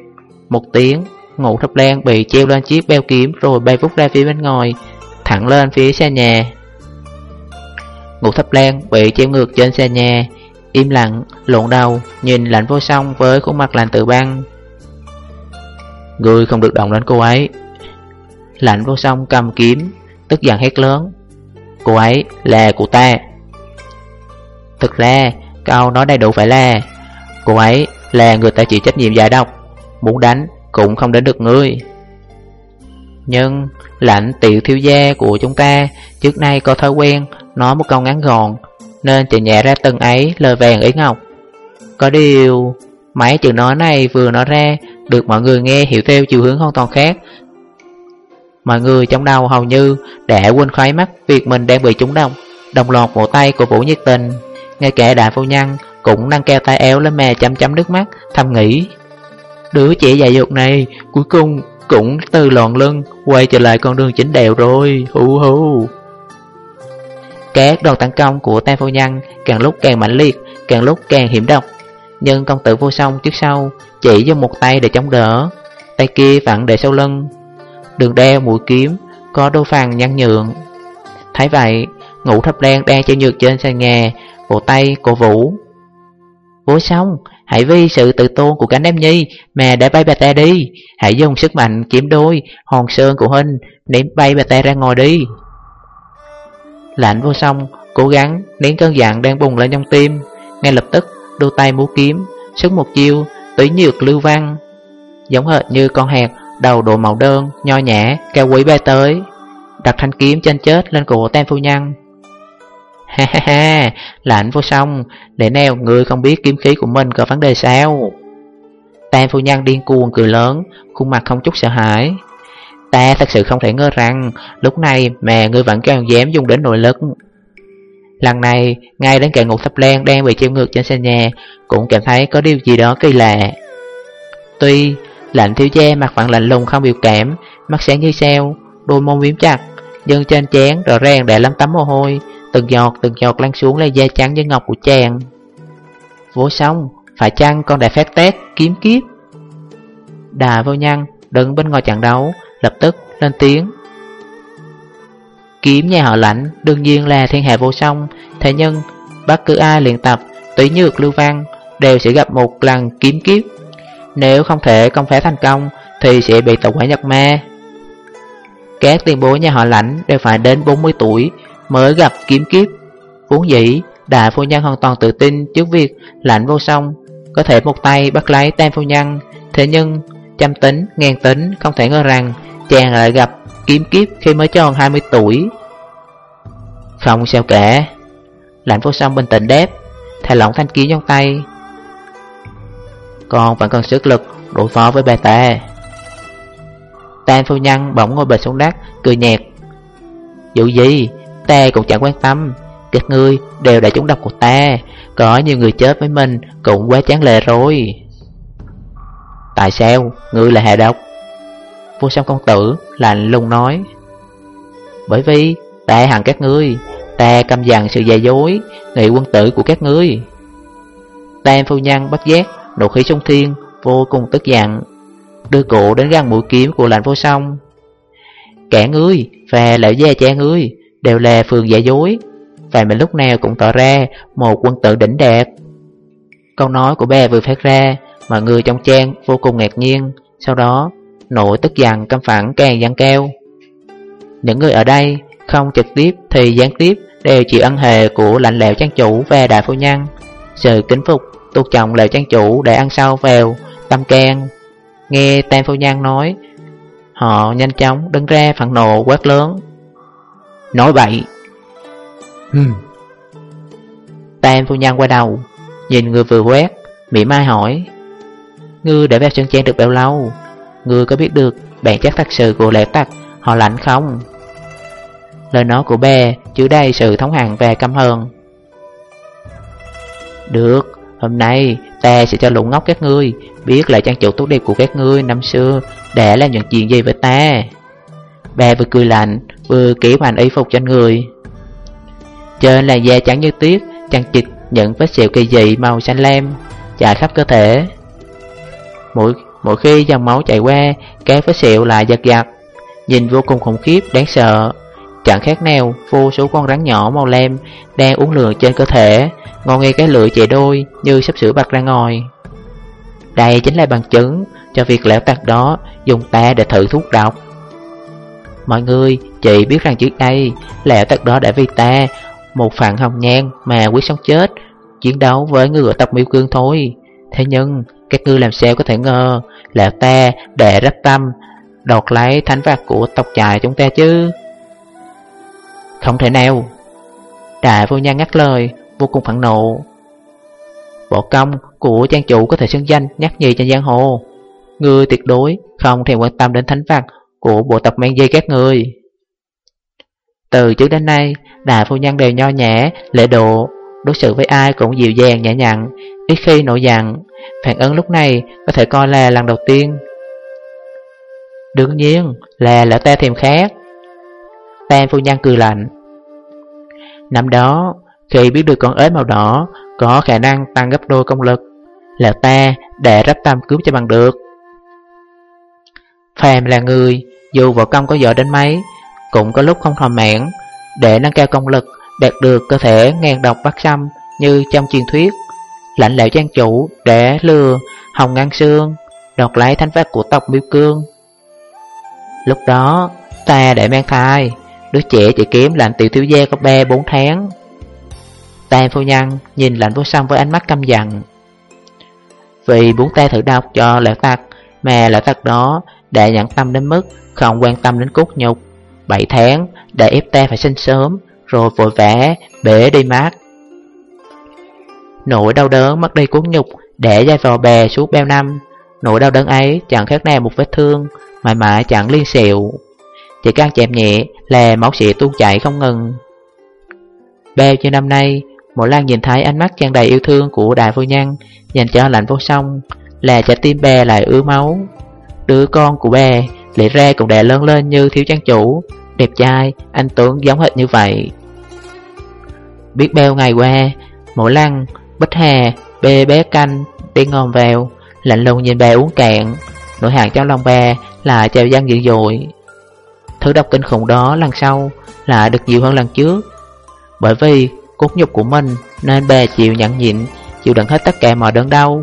một tiếng Ngũ thập lan bị treo lên chiếc beo kiếm Rồi bay vút ra phía bên ngoài Thẳng lên phía xe nhà. Ngũ thập lan bị treo ngược trên xe nhà Im lặng, lộn đầu Nhìn lạnh vô song với khuôn mặt lạnh tự băng. Ngươi không được động đến cô ấy. Lạnh vô song cầm kiếm Tức giận hét lớn. Cô ấy là của ta. Thực ra Câu nói đầy đủ phải là Cô ấy là người ta chịu trách nhiệm giải độc Muốn đánh cũng không đến được ngươi. Nhưng lãnh tiểu thiếu gia của chúng ta Trước nay có thói quen Nói một câu ngắn gọn, Nên chỉ nhẹ ra từng ấy lời vàng ý ngọc. Có điều, Mấy chữ nói này vừa nói ra, Được mọi người nghe hiểu theo chiều hướng hoàn toàn khác. Mọi người trong đầu hầu như đã quên khoái mắt việc mình đang bị trúng độc, Đồng loạt vỗ tay của Vũ Nhiệt Tình. Ngay cả đại phu nhân cũng nâng keo tay éo lên mè chăm chăm nước mắt, Thầm nghĩ. Đứa trẻ dạy dột này cuối cùng cũng từ lòn lưng quay trở lại con đường chính đều rồi. Hú hú. Các đòn tấn công của tam phu nhân càng lúc càng mạnh liệt, Càng lúc càng hiểm độc. Nhưng công tử vô song trước sau Chỉ dùng một tay để chống đỡ, Tay kia vặn để sau lưng. Đường đeo mũi kiếm Có đôi phần nhăn nhượng. Thấy vậy, Ngũ thập đen đang treo nhược trên sàn nhà Cổ tay cổ vũ. Vô song Hãy vì sự tự tôn của cánh em nhi Mà để bay bà ta đi. Hãy dùng sức mạnh kiếm đôi Hòn sơn của Huynh Ném bay bà ta ra ngồi đi. Lạnh vô song Cố gắng nén cơn giận đang bùng lên trong tim. Ngay lập tức đôi tay múa kiếm Sức một chiêu tủy nhược lưu văn. Giống hệt như con hạt Đầu độ màu đơn, nho nhã, cao quý bay tới. Đặt thanh kiếm trên chết lên cổ tam phu nhân. Ha ha ha, lạnh vô song, để neo người không biết kiếm khí của mình có vấn đề sao? Tam phu nhân điên cuồng cười lớn, khuôn mặt không chút sợ hãi. Ta thật sự không thể ngờ rằng lúc này mà ngươi vẫn còn dám dùng đến nội lực. Lần này, ngay đến kẻ ngục thập len đang bị treo ngược trên sàn nhà Cũng cảm thấy có điều gì đó kỳ lạ Tuy lạnh thiếu gia mặt vẫn lạnh lùng không biểu cảm Mắt sáng như sao, đôi mông miếm chặt Nhưng trên chén rõ ràng đã lắm tấm mồ hôi Từng giọt từng giọt lăn xuống lên da trắng như ngọc của chàng. Vô xong, phải chăng con đã phát tét kiếm kiếp? Đà vô nhăn đứng bên ngoài trận đấu Lập tức lên tiếng. Kiếm nhà họ lãnh đương nhiên là thiên hạ vô song Thế nhưng bất cứ ai luyện tập Tùy nhược lưu văn Đều sẽ gặp một lần kiếm kiếp. Nếu không thể công phá thành công Thì sẽ bị tẩu quả nhập ma. Các tiền bối nhà họ lãnh Đều phải đến 40 tuổi Mới gặp kiếm kiếp. Vốn dĩ đại phu nhân hoàn toàn tự tin Trước việc lãnh vô song Có thể một tay bắt lấy tam phu nhân. Thế nhưng trăm tính, ngàn tính Không thể ngờ rằng chàng lại gặp kiếm kiếp khi mới tròn 20 tuổi. Không sao cả Lạnh vô song bình tĩnh đáp Thả lỏng thanh kiếm trong tay. Con vẫn cần sức lực đối phó với bà ta. Tam phu nhân bỗng ngồi bệt xuống đất Cười nhạt. Dù gì? Ta cũng chẳng quan tâm. Các ngươi đều đã trúng độc của ta. Có nhiều người chết với mình Cũng quá chán lệ rồi. Tại sao? Ngươi là hạ độc. Vô song công tử lạnh lùng nói. Bởi vì ta hằng các ngươi, Ta căm dằn sự dạy dối, Nghị quân tử của các ngươi. Tam phu nhân bắt giác, Nộ khí sông thiên, Vô cùng tức giận, Đưa cổ đến găng mũi kiếm của lạnh vô song. Kẻ ngươi Và lão gia cha ngươi Đều là phường giả dối. Và mình lúc nào cũng tỏ ra Một quân tử đỉnh đẹp. Câu nói của bà vừa phát ra, Mọi người trong trang vô cùng ngạc nhiên, Sau đó nỗi tức giận căm phẳng càng dâng cao Những người ở đây không trực tiếp thì gián tiếp đều chịu ân hề của lãnh lẹo trang chủ và đại phu nhân. Sự kính phục tuột trọng lẹo trang chủ để ăn sâu vào tâm can. Nghe tam phu nhân nói, Họ nhanh chóng đứng ra phản nộ quát lớn. Nói bậy hmm. Tam phu nhân qua đầu Nhìn người vừa quét Mỉa mai hỏi. Ngươi để vào chân trang được bao lâu? Ngươi có biết được bản chất thật sự của lễ tặc Họ lạnh không? Lời nói của bè chứa đầy sự thống hẳn về căm hờn. Được Hôm nay ta sẽ cho lũ ngốc các ngươi Biết lại trang chủ tốt đẹp của các ngươi năm xưa Để làm những chuyện gì với ta? Bà vừa cười lạnh Vừa kỹ hoàn y phục cho người. Trên là da trắng như tuyết Chăn chịch những vết sẹo kỳ dị màu xanh lam Chạy khắp cơ thể. Mỗi, mỗi khi dòng máu chảy qua Các vết sẹo lại giật giật Nhìn vô cùng khủng khiếp, đáng sợ. Chẳng khác nào vô số con rắn nhỏ màu lam Đang uống lượn trên cơ thể Ngon nghe cái lưỡi chạy đôi Như sắp sửa bật ra ngồi Đây chính là bằng chứng Cho việc lão tặc đó Dùng ta để thử thuốc độc. Mọi người Chị biết rằng trước đây Lão tật đó đã vì ta, Một phản hồng nhan mà quyết sống chết, Chiến đấu với người tộc miêu cương thôi. Thế nhưng, các ngươi làm sao có thể ngờ Lẹo ta để rắp tâm Đột lấy thánh vật của tộc trại chúng ta chứ? Không thể nào. Đại vô nhân ngắt lời, Vô cùng phẫn nộ. Bộ công của trang chủ có thể xưng danh nhắc nhì trên giang hồ. Ngươi tuyệt đối không thèm quan tâm đến thánh vật Của bộ tộc men dây các người từ trước đến nay Đại phu nhân đều nho nhã, lễ độ Đối xử với ai cũng dịu dàng nhã nhặn Ít khi nổi giận. Phản ứng lúc này có thể coi là lần đầu tiên. Đương nhiên là lỡ ta thèm khác Tam phu nhân cười lạnh. Năm đó Khi biết được con ếch màu đỏ Có khả năng tăng gấp đôi công lực. Là ta để rắp tâm cứu cho bằng được. Phàm là người Dù võ công có giỏi đến mấy cũng có lúc không thỏa mãn. Để nâng cao công lực, Đạt được cơ thể ngàn độc bắt xăm Như trong truyền thuyết. Lạnh lẽo trang chủ để lừa, Hồng ngang xương Đọt lấy thánh pháp của tộc miêu cương. Lúc đó, ta để mang thai, Đứa trẻ chỉ kiếm lạnh tiểu thiếu gia có 3-4 tháng. Tam phu nhân nhìn lạnh vô song với ánh mắt căm giận. Vì muốn ta thử đọc cho lão tặc, Mà lão tặc đó đã nhận tâm đến mức Không quan tâm đến cốt nhục. 7 tháng để ép ta phải sinh sớm, Rồi vội vã bể đi mát. Nỗi đau đớn mất đi cuốn nhục Để dây vào bè suốt bao năm. Nỗi đau đớn ấy chẳng khác nào một vết thương, Mãi mãi chẳng liên xịu Chỉ can chạm nhẹ là máu sẽ tuôn chảy không ngừng. Bao nhiêu năm nay Mộ Lan nhìn thấy ánh mắt tràn đầy yêu thương của đại phu nhân Dành cho lạnh vô song Là trái tim bè lại ứa máu. Đứa con của bè Lẽ ra cũng đã lớn lên như thiếu trang chủ. Đẹp trai, anh tướng giống hệt như vậy. Biết bao ngày qua Mỗi lăng, Bích Hà, bê bé canh Đi ngon vào Lạnh lùng nhìn bè uống cạn Nỗi hạn trong lòng bè là trào gian dữ dội. Thứ độc kinh khủng đó lần sau Là được nhiều hơn lần trước. Bởi vì cốt nhục của mình Nên bè chịu nhẫn nhịn Chịu đựng hết tất cả mọi đớn đau.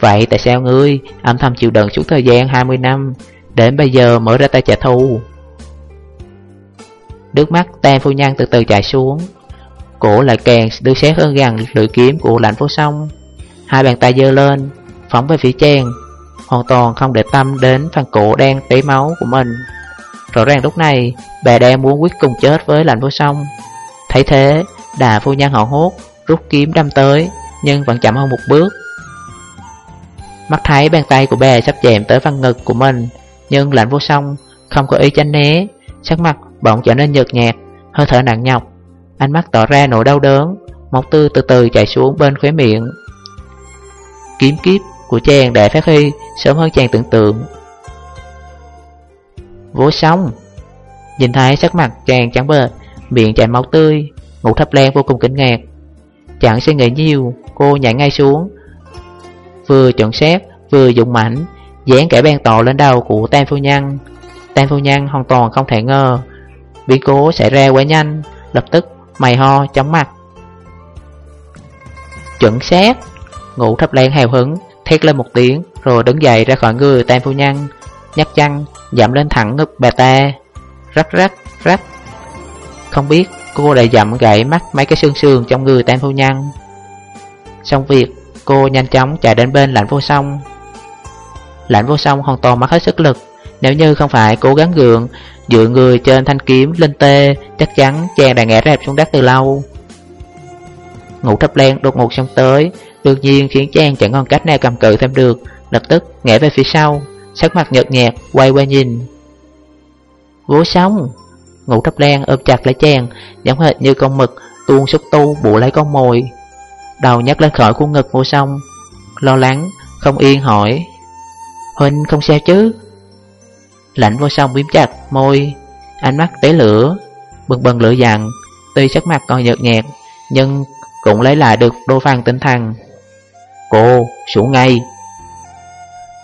Vậy tại sao ngươi âm thầm chịu đựng suốt thời gian 20 năm, Đến bây giờ mở ra tay trả thù? Nước mắt tam phu nhân từ từ chạy xuống. Cổ lại càng đưa xét hơn gần lưỡi kiếm của lạnh phố sông Hai bàn tay dơ lên, Phóng về phía trang Hoàn toàn không để tâm đến phần cổ đang tế máu của mình. Rõ ràng lúc này, Bà đang muốn quyết cùng chết với lạnh vô sông Thấy thế, Đà phu nhân họ hốt, Rút kiếm đâm tới, Nhưng vẫn chậm hơn một bước. Mắt thấy bàn tay của bè sắp chạm tới văn ngực của mình, Nhưng lạnh vô song, Không có ý tránh né. Sắc mặt bỗng trở nên nhợt nhạt, Hơi thở nặng nhọc. Ánh mắt tỏ ra nỗi đau đớn Máu tư từ từ chảy xuống bên khóe miệng. Kiếm kiếp của chàng đã phát huy Sớm hơn chàng tưởng tượng. Vô song. Nhìn thấy sắc mặt chàng trắng bờ Miệng chảy máu tươi, Ngủ thấp len vô cùng kinh ngạc. Chẳng suy nghĩ nhiều, Cô nhảy ngay xuống Vừa chọn xét, vừa dụng mảnh, Dán kẻ ben tò lên đầu của Tam Phu Nhân. Tam Phu Nhân hoàn toàn không thể ngờ, Biến cố xảy ra quá nhanh, Lập tức mày ho, chóng mặt. Chuẩn xét Ngủ thấp len hào hứng, Thét lên một tiếng, Rồi đứng dậy ra khỏi người Tam Phu Nhân, nhấc chăn Dậm lên thẳng ngực bà ta. Rắc rắc rắc. Không biết cô đã dậm gãy mắt mấy cái xương xương trong người Tam Phu Nhân. Xong việc Cô nhanh chóng chạy đến bên lãnh vô song. Lãnh vô song hoàn toàn mất hết sức lực. Nếu như không phải cố gắng gượng, Dựa người trên thanh kiếm lên tê, Chắc chắn chàng đã ngã rạp xuống đất từ lâu. Ngủ thấp len đột ngột xong tới, Đương nhiên khiến chàng chẳng còn cách nào cầm cự thêm được, Lập tức ngã về phía sau, Sắc mặt nhợt nhạt, quay qua nhìn. Vô song! Ngủ thấp len ôm chặt lấy chàng, Giống hệt như con mực, tuôn xúc tu bụ lấy con mồi. Đầu nhắc lên khỏi khuôn ngực vô song Lo lắng, không yên hỏi Huynh không sao chứ? Lạnh vô song biếm chặt môi Ánh mắt tế lửa Bừng bừng lửa dặn Tuy sắc mặt còn nhợt nhạt Nhưng cũng lấy lại được đô phan tinh thần. Cô, sủ ngay.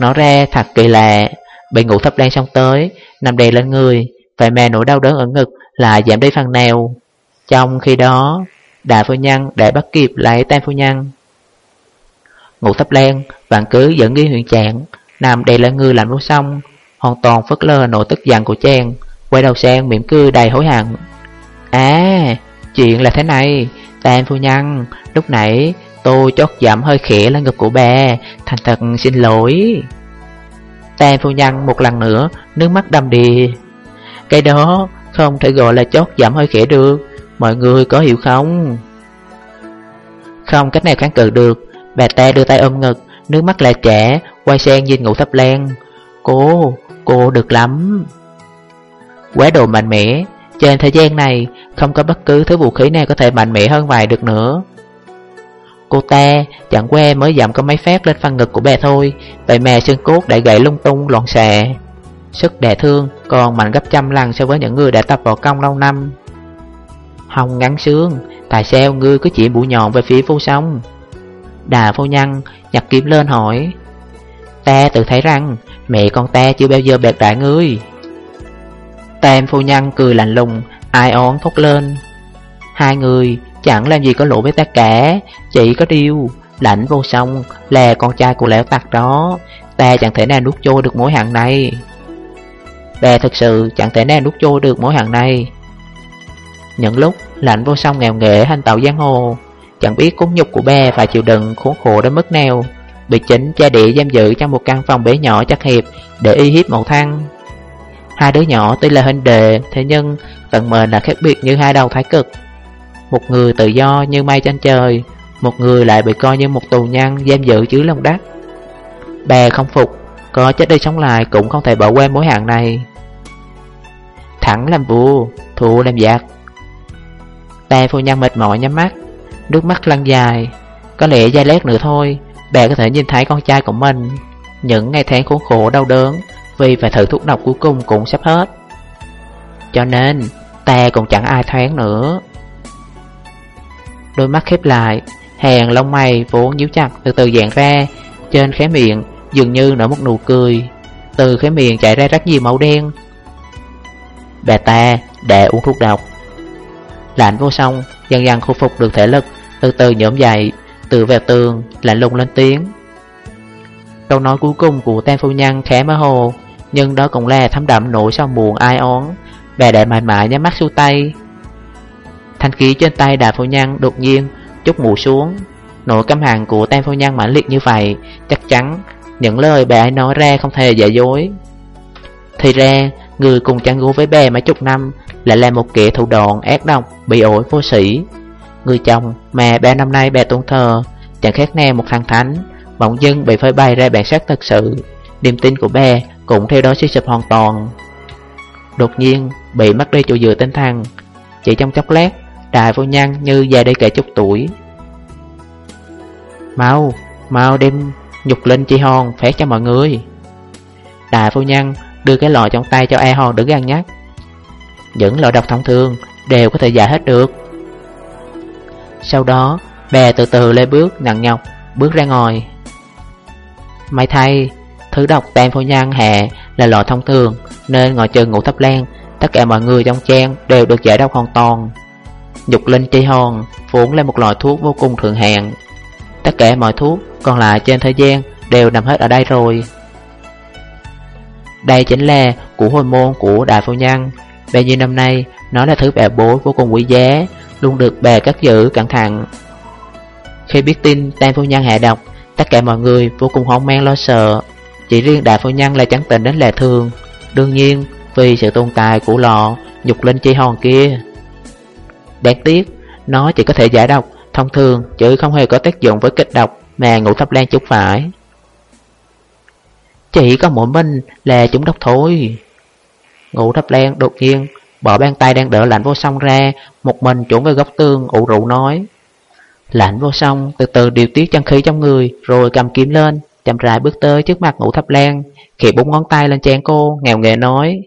Nó ra thật kỳ lạ Bị ngủ thấp đen xong tới Nằm đè lên người Vậy mà nỗi đau đớn ở ngực là giảm đi phần nào. Trong khi đó đà phu nhân để bắt kịp lại tam phu nhân. Ngủ thấp len Vạn cứ dẫn nghi huyện trạng Nam đầy lên người lạnh vô sông Hoàn toàn phất lơ nỗi tức giận của chàng Quay đầu sang mỉm cười đầy hối hận. À Chuyện là thế này, Tam phu nhân, Lúc nãy tôi chót giảm hơi khẽ lên ngực của bà, Thành thật xin lỗi. Tam phu nhân một lần nữa, Nước mắt đầm đìa. Cái đó không thể gọi là chót giảm hơi khẽ được. Mọi người có hiểu không? Không cách nào kháng cự được. Bà ta đưa tay ôm ngực Nước mắt là trẻ Quay sang nhìn ngủ thấp len. Cô, cô được lắm. Quá đồ mạnh mẽ. Trên thời gian này Không có bất cứ thứ vũ khí nào có thể mạnh mẽ hơn vài được nữa. Cô ta chẳng qua mới dặm có mấy phát lên phần ngực của bà thôi. Vậy mà xương cốt đã gãy lung tung loạn xạ Sức đẻ thương còn mạnh gấp trăm lần so với những người đã tập võ công lâu năm. Hồng ngắn sướng Tại sao ngươi cứ chỉ mũi nhọn về phía vô sông. Đà phu nhân nhặt kiếm lên hỏi. Ta tự thấy rằng, Mẹ con ta chưa bao giờ bẹt đại ngươi. Tam phu nhân cười lạnh lùng, Ai oán thốt lên. Hai người chẳng làm gì có lỗi với ta cả, Chỉ có điều, Lãnh vô sông là con trai của lão tặc đó Ta chẳng thể nào nuốt trôi được mối hạng này. Ta thực sự chẳng thể nào nuốt trôi được mối hạng này những lúc lạnh vô song nghèo nghệ hành tàu giang hồ Chẳng biết cúng nhục của ba và chịu đựng khốn khổ đến mức nào. Bị chính cha địa giam giữ trong một căn phòng bé nhỏ chắc hiệp Để y hiếp một thăng Hai đứa nhỏ tuy là hình đề Thế nhưng tận mệnh là khác biệt như hai đầu thái cực. Một người tự do như mây trên trời Một người lại bị coi như một tù nhân giam giữ dưới lòng đất. Bà không phục Có chết đi sống lại cũng không thể bỏ quên mối hạn này. Thẳng làm vua, thụ làm giặc Tề phu nhân mệt mỏi nhắm mắt. Nước mắt lăn dài. Có lẽ giây lát nữa thôi Bà có thể nhìn thấy con trai của mình. Những ngày tháng khốn khổ đau đớn, Vì phải thử thuốc độc cuối cùng cũng sắp hết. Cho nên, Ta cũng chẳng ai thoáng nữa. Đôi mắt khép lại, Hàng lông mày vốn nhíu chặt từ từ dạng ra. Trên khóe miệng, dường như nở một nụ cười. Từ khóe miệng chảy ra rất nhiều máu đen. Bà ta đã uống thuốc độc. Lạnh vô song, Dần dần khôi phục được thể lực, Từ từ nhổm dậy, Từ về tường, lạnh lùng lên tiếng. Câu nói cuối cùng của Tam Phu Nhân khẽ mơ hồ, Nhưng đó cũng là thấm đậm nỗi sau buồn ai oán. Bà đệ mãi mãi nhắm mắt xuống tay. Thanh khí trên tay Đại Phu Nhân đột nhiên chút mù xuống. Nỗi căm hàn của Tam Phu Nhân mãnh liệt như vậy, Chắc chắn những lời bà ấy nói ra không thể giả dối. Thì ra, Người cùng chăn gối với bè mấy chục năm lại là một kẻ thủ đoạn ác độc Bị ổi vô sĩ Người chồng mà ba năm nay bà tôn thờ Chẳng khác nào một thằng thánh Bỗng dưng bị phơi bày ra bản sắc thật sự. Niềm tin của bà cũng theo đó suy sụp hoàn toàn. Đột nhiên bị mất đi chỗ dựa tinh thần. Chỉ trong chốc lát Đại vô nhân như già đi kể chục tuổi. Mau, mau đem nhục linh chi hòn phát cho mọi người. Đại phu nhân đưa cái lọ trong tay cho E hòn đứng gan nhắc. Những loại độc thông thường đều có thể giải hết được. Sau đó bè từ từ lê bước, nặng nhọc, Bước ra ngoài. May thay, Thứ độc tam phu nhân hệ là loại thông thường, Nên ngồi trừ ngủ thấp lan, Tất cả mọi người trong trang đều được giải độc hoàn toàn. Nhục linh chi hòn vốn là một loại thuốc vô cùng thượng hạng. Tất cả mọi thuốc còn lại trên thế gian đều nằm hết ở đây rồi. Đây chính là của hồi môn của đại phu nhân. Bao nhiêu năm nay nó là thứ bẻ bối vô cùng quý giá Luôn được bè cất giữ cẩn thận. Khi biết tin tam phu nhân hạ độc, Tất cả mọi người vô cùng hoang mang lo sợ. Chỉ riêng đại phu nhân là chẳng tình đến lệ thường. Đương nhiên, vì sự tồn tại của lọ nhục linh chi hòn kia. Đáng tiếc, Nó chỉ có thể giải độc, thông thường Chứ không hề có tác dụng với kịch độc Mà ngũ thập lan chút phải. Chỉ có mỗi mình là chúng độc thôi. Ngũ thập lan đột nhiên Bỏ bàn tay đang đỡ lạnh vô song ra, Một mình trốn về góc tường ủ rũ nói. Lạnh vô song, từ từ điều tiết chân khí trong người, Rồi cầm kiếm lên, Chậm rãi bước tới trước mặt ngũ thập lan Khi bốn ngón tay lên chén cô, Nghèo nghề nói.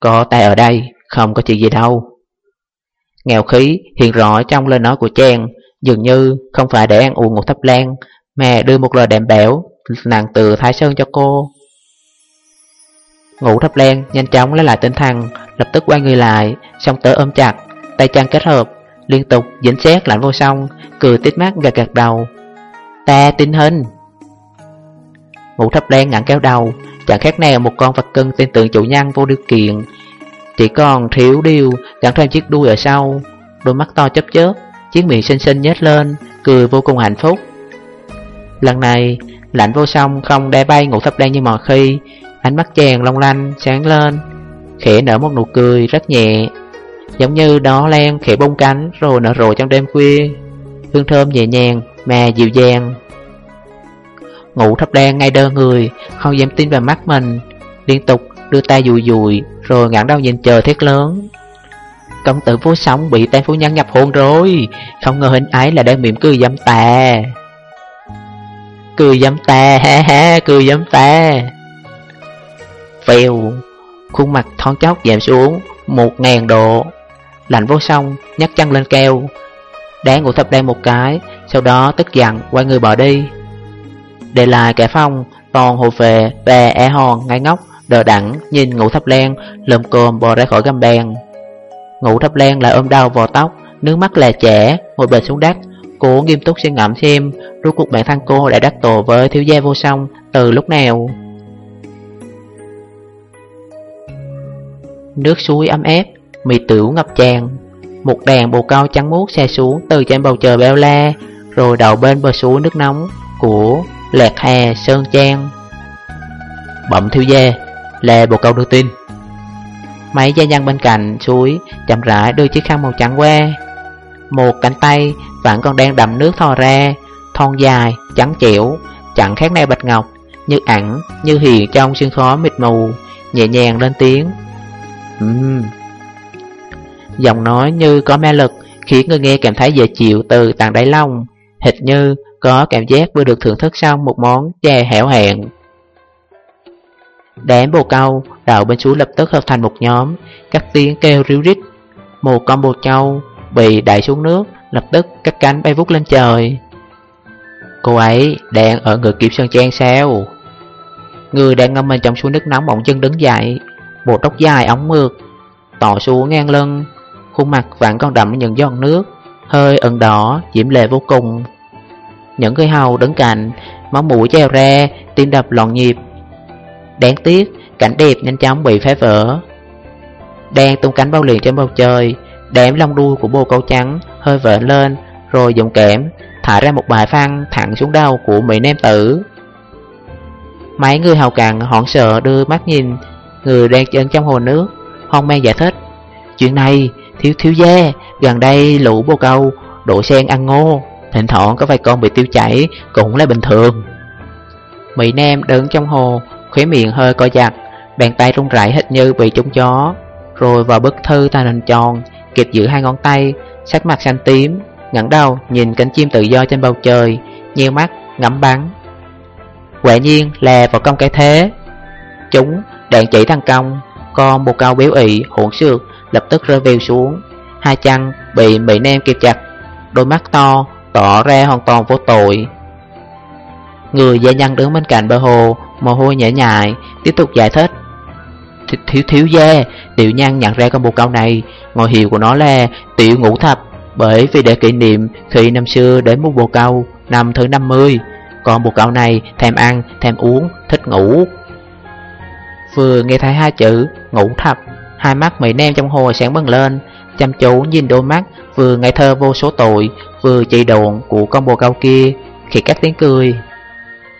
Có tay ở đây, Không có chuyện gì đâu. Nghèo khí hiện rõ trong lời nói của chàng, Dường như không phải để ăn uống ngũ thập lan Mà đưa một lời đệm bẻo nàng từ Thái Sơn cho cô. Ngũ thập đen nhanh chóng lấy lại tinh thần, Lập tức quay người lại, Xong tới ôm chặt, Tay chân kết hợp, Liên tục dính xét lạnh vô song, Cười tít mắt gạt gạt đầu. Ta tin hình. Ngũ thập đen ngẩng kéo đầu, Chẳng khác nào một con vật cưng tin tưởng chủ nhân vô điều kiện, Chỉ còn thiếu điều gắn thêm chiếc đuôi ở sau. Đôi mắt to chớp chớp, Chiếc miệng xinh xinh nhếch lên, Cười vô cùng hạnh phúc. Lần này, lạnh vô song không đe bay ngũ thập đen như mọi khi Ánh mắt chàng long lanh sáng lên, Khẽ nở một nụ cười rất nhẹ, Giống như đó len khẽ bông cánh Rồi nở rộ trong đêm khuya. Hương thơm nhẹ nhàng, mà dịu dàng. Ngủ thấp đen ngay đơ người, Không dám tin vào mắt mình. Liên tục đưa tay dùi dùi, Rồi ngẩng đầu nhìn chờ thét lớn. Công tử vô sống bị tên phu nhân nhập hôn rồi, Không ngờ hình ấy là đang mỉm cười dâm tà. Cười dâm tà, ha ha, cười dâm tà. Phèo. Khuôn mặt thon chóc giảm xuống Một ngàn độ. Lạnh vô song nhắc chân lên keo. Đáng ngủ thập đen một cái, Sau đó tức giận, quay người bỏ đi. Để lại kẻ phong, Toàn hồ về và e hòn ngay ngốc, Đờ đẳng nhìn ngủ thập len Lồm cồm bò ra khỏi gầm đèn Ngủ thập len lại ôm đau vò tóc, Nước mắt là trẻ Ngồi bệt xuống đất. Cô nghiêm túc suy ngẫm xem Rốt cuộc bản thân cô đã đắc tổ với thiếu gia vô song Từ lúc nào? Nước suối ấm ép Mì tửu ngập tràn. Một đàn bồ câu trắng muốt xe xuống Từ trên bầu trời beo la Rồi đậu bên bờ suối nước nóng Của Lạc Hà Sơn Trang. Bẩm thiếu gia Là bồ câu đưa tin. Mấy gia nhân bên cạnh suối chậm rãi đưa chiếc khăn màu trắng qua. Một cánh tay vẫn còn đang đầm nước thò ra Thon dài, trắng chịu Chẳng khác nào bạch ngọc Như ẩn, như hiện trong sương khói mịt mù Nhẹ nhàng lên tiếng. Ừm Giọng nói như có ma lực khiến người nghe cảm thấy dễ chịu từ tận đáy lòng, hệt như có cảm giác vừa được thưởng thức xong một món chè hẻo hẹn. Đám bồ câu đầu bên xuống lập tức hợp thành một nhóm, các tiếng kêu ríu rít. Một con bồ câu bị đẩy xuống nước, lập tức các cánh bay vút lên trời. Cô ấy đang ở ngược kiếp sơn trang sao? Người đang ngâm mình trong suối nước nóng bỗng chân đứng dậy, bộ tóc dài ống mượt, tỏ xuống ngang lưng, khuôn mặt vẫn còn đậm những giọt nước, hơi ẩn đỏ, diễm lệ vô cùng. Những người hầu đứng cạnh, máu mũi treo ra, tim đập loạn nhịp. Đáng tiếc, cảnh đẹp nhanh chóng bị phá vỡ. Đang tung cánh bao liền trên bầu trời, Đếm lông đuôi của bồ câu trắng hơi vỡ lên, rồi dùng kẽm thả ra một bài phăng thẳng xuống đầu của Mỹ Nam Tử. Mấy người hầu cằn hoảng sợ đưa mắt nhìn người đang chân trong hồ nước, hoang mang giải thích. Chuyện này, thiếu thiếu gia, gần đây lũ bồ câu, đổ sen ăn ngô, thỉnh thoảng có vài con bị tiêu chảy cũng là bình thường. Mỹ Nam đứng trong hồ, khóe miệng hơi co giật, bàn tay run rẩy hết như bị trúng chó, rồi vào bức thư tàn hình tròn, kịp giữ hai ngón tay, sắc mặt xanh tím, ngẩng đầu nhìn cánh chim tự do trên bầu trời, nhiều mắt ngắm bắn. Quả nhiên là vào công cái thế. Chúng đạn chỉ thành công, con bồ câu béo ị hỗn xược lập tức rơi vèo xuống, hai chân bị Mỹ Nam kịp chặt, đôi mắt to tỏ ra hoàn toàn vô tội. Người gia nhân đứng bên cạnh bờ hồ, mồ hôi nhễ nhại, tiếp tục giải thích. Thiếu thiếu gia, tiểu nhân nhận ra con bồ câu này, Ngồi hiệu của nó là tiểu ngũ thập, bởi vì để kỷ niệm khi năm xưa đến mua bồ câu năm thứ 50, còn bồ câu này thèm ăn, thèm uống, thích ngủ. Vừa nghe thấy hai chữ ngủ thật hai mắt Mỹ nem trong hồ sáng bừng lên, chăm chú nhìn đôi mắt vừa ngây thơ vô số tội, vừa chạy đồn của con bồ câu kia khi cắt tiếng cười.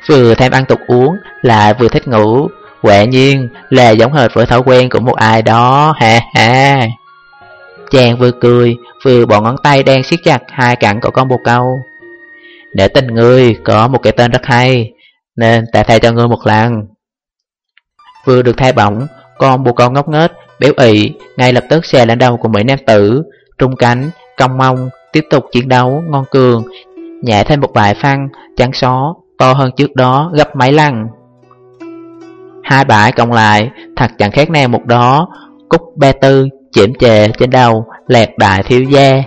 Vừa thèm ăn tục uống lại vừa thích ngủ, quả nhiên là giống hệt với thói quen của một ai đó, ha ha. Chàng vừa cười, vừa bỏ ngón tay đang siết chặt hai cẳng của con bồ câu. Để tình người có một cái tên rất hay, nên ta thay cho ngươi một lần. Vừa được thay bỏng, con bồ câu ngốc nghếch, béo ị, ngay lập tức xè lên đầu của Mỹ Nam Tử, trung cánh, cong mông, tiếp tục chiến đấu, ngon cường, nhẹ thêm một vài phăng, trắng xó, to hơn trước đó gấp mấy lần. Hai bãi cộng lại, thật chẳng khác nào một đó, cúc ba tư chiếm chệ trên đầu, lẹt đại thiếu gia.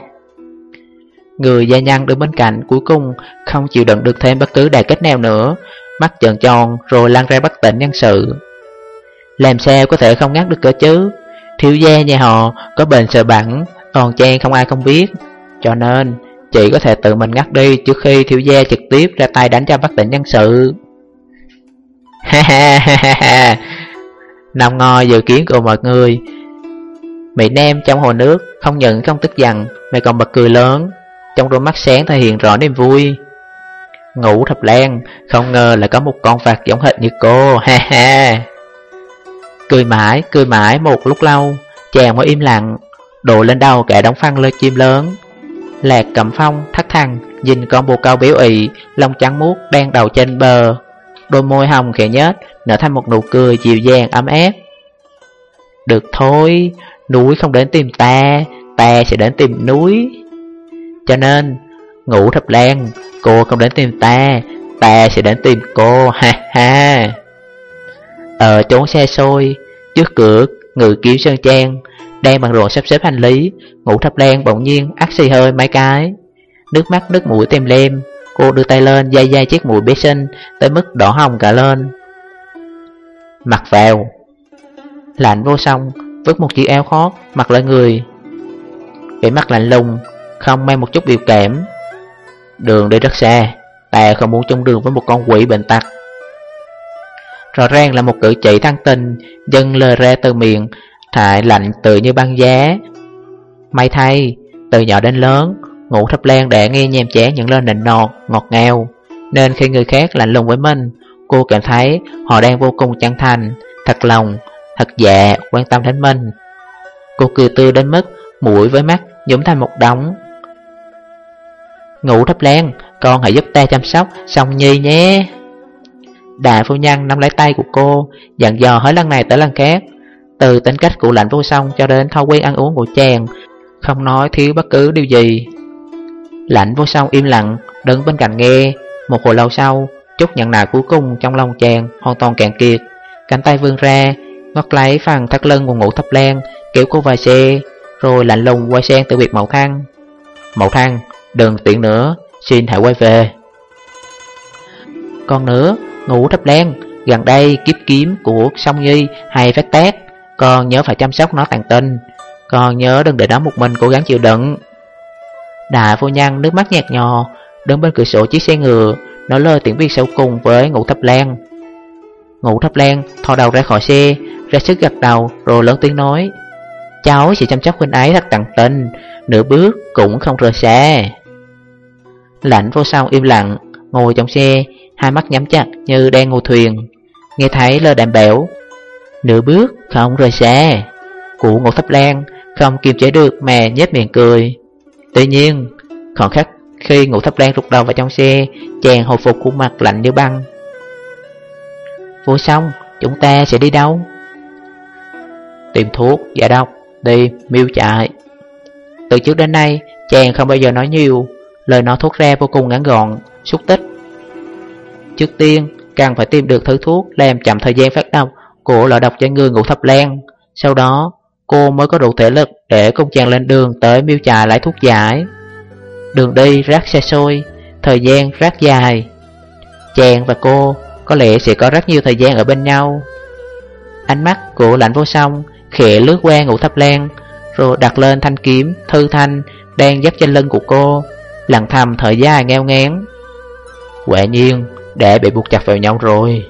Người gia nhân đứng bên cạnh cuối cùng không chịu đựng được thêm bất cứ đà kết nào nữa, mắt trợn tròn rồi lan ra bất tỉnh nhân sự. Làm sao có thể không ngắt được cơ chứ? Thiếu gia nhà họ có bệnh sợ bẩn, còn trang không ai không biết. Cho nên, chị có thể tự mình ngắt đi trước khi thiếu gia trực tiếp ra tay đánh cho bất tỉnh nhân sự. Ha ha ha ha ha. Nằm ngò dự kiến của mọi người Mỹ Nam trong hồ nước không nhận không tức giận Mà còn bật cười lớn Trong đôi mắt sáng thể hiện rõ niềm vui Ngủ thập lan Không ngờ là có một con vạc giống hệt như cô Ha ha Cười mãi, cười mãi một lúc lâu Chàng mới im lặng Đổ lên đầu kẻ đóng phăng lơ chim lớn. Lạc cầm phong thắt thằng, Nhìn con bồ câu béo ị Lông trắng muốt đang đầu trên bờ. Đôi môi hồng khẽ nhếch Nở thành một nụ cười dịu dàng ấm áp. Được thôi Núi không đến tìm ta Ta sẽ đến tìm núi. Cho nên Ngủ thập lan Cô không đến tìm ta Ta sẽ đến tìm cô Ha ha. Ở trốn xe xôi, Trước cửa, ngự kiếm sơn trang, Đang bằng ruộng sắp xếp hành lý, Ngủ thập đen bỗng nhiên ác xì hơi mấy cái. Nước mắt, nước mũi tem lem, Cô đưa tay lên dây dây chiếc mũi bé sinh Tới mức đỏ hồng cả lên. Mặc vào. Lạnh vô song, Vứt một chiếc áo khót Mặc lại người. Vẻ mặt lạnh lùng, Không mang một chút biểu cảm. Đường đi rất xa, Ta không muốn chung đường với một con quỷ bệnh tật Rõ ràng là một cử chỉ thăng tình Dâng lời ra từ miệng Thại lạnh tự như băng giá. May thay Từ nhỏ đến lớn Ngủ thập lan đã nghe nhèm chán những lời nịnh nọt, ngọt ngào. Nên khi người khác lạnh lùng với mình Cô cảm thấy họ đang vô cùng chân thành Thật lòng, thật dạ, quan tâm đến mình. Cô cười tươi đến mức mũi với mắt nhúm thành một đống. Ngủ thấp lan, con hãy giúp ta chăm sóc Song Nhi nhé. Đại phu nhân nắm lấy tay của cô Dặn dò hết lần này tới lần khác Từ tính cách của lạnh vô song cho đến thói quen ăn uống của chàng không nói thiếu bất cứ điều gì. Lạnh vô song im lặng, đứng bên cạnh nghe, một hồi lâu sau, chút nhận nại cuối cùng trong lòng chàng hoàn toàn cạn kiệt. Cánh tay vươn ra, ngót lấy phần thắt lưng của ngủ thấp lan, kéo cô vài xe, rồi lạnh lùng quay sang từ việc mậu thăng. mậu thăng, đừng tiện nữa, xin hãy quay về. Còn nữa, ngủ thập lan, gần đây kiếp kiếm của song nhi hay phát tác, con nhớ phải chăm sóc nó tàn tinh, con nhớ đừng để nó một mình cố gắng chịu đựng. Đại phu nhân nước mắt nhạt nhò, đứng bên cửa sổ chiếc xe ngựa, nói lời tiếng biệt sau cùng với Ngũ thập lan. Ngũ thập lan thò đầu ra khỏi xe, ra sức gật đầu rồi lớn tiếng nói. Cháu sẽ chăm sóc huynh ấy thật tận tình, nửa bước cũng không rời xa. Lạnh vô sau im lặng, ngồi trong xe, hai mắt nhắm chặt như đang ngồi thuyền. Nghe thấy lời đàm bẻo, nửa bước không rời xa. Cụ ngộ thấp lan, không kiềm chế được mà nhếch miệng cười. Tuy nhiên, khoảng khắc khi ngủ thấp lan rụt đầu vào trong xe, chàng hồi phục khuôn mặt lạnh như băng. Vô xong, chúng ta sẽ đi đâu? Tìm thuốc, giải độc, đi, miêu chạy. Từ trước đến nay, chàng không bao giờ nói nhiều, lời nói thuốc ra vô cùng ngắn gọn, xúc tích. Trước tiên, cần phải tìm được thứ thuốc làm chậm thời gian phát độc của loại độc cho người ngủ thập lan. Sau đó, cô mới có đủ thể lực để cùng chàng lên đường tới miêu trà lấy thuốc giải. Đường đi rác xe xôi, thời gian rác dài. Chàng và cô có lẽ sẽ có rất nhiều thời gian ở bên nhau. Ánh mắt của lạnh vô song khẽ lướt qua ngủ thập lan, rồi đặt lên thanh kiếm thư thanh đang dắp trên lưng của cô, lặng thầm thở dài ngheo ngán. Quả nhiên, để bị buộc chặt vào nhau rồi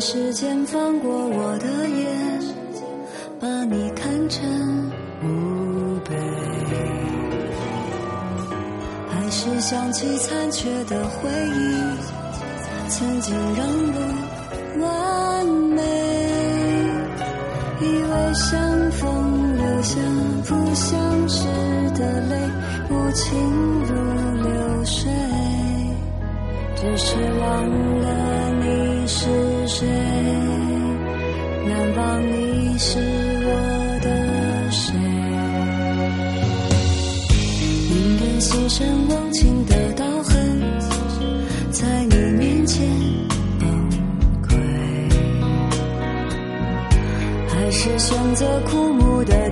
时间放过我的眼。你看诚墓碑，还是想起残缺的回忆？曾经让我完美，以为相逢留下不相识的泪，无情如流水，只是忘。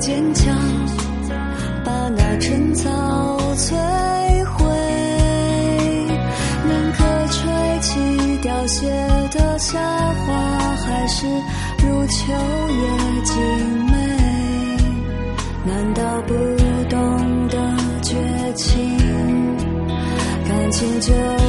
坚强，把那春草摧毁。任可吹起凋谢的夏花，还是如秋叶静美。难道不懂得绝情？感情就。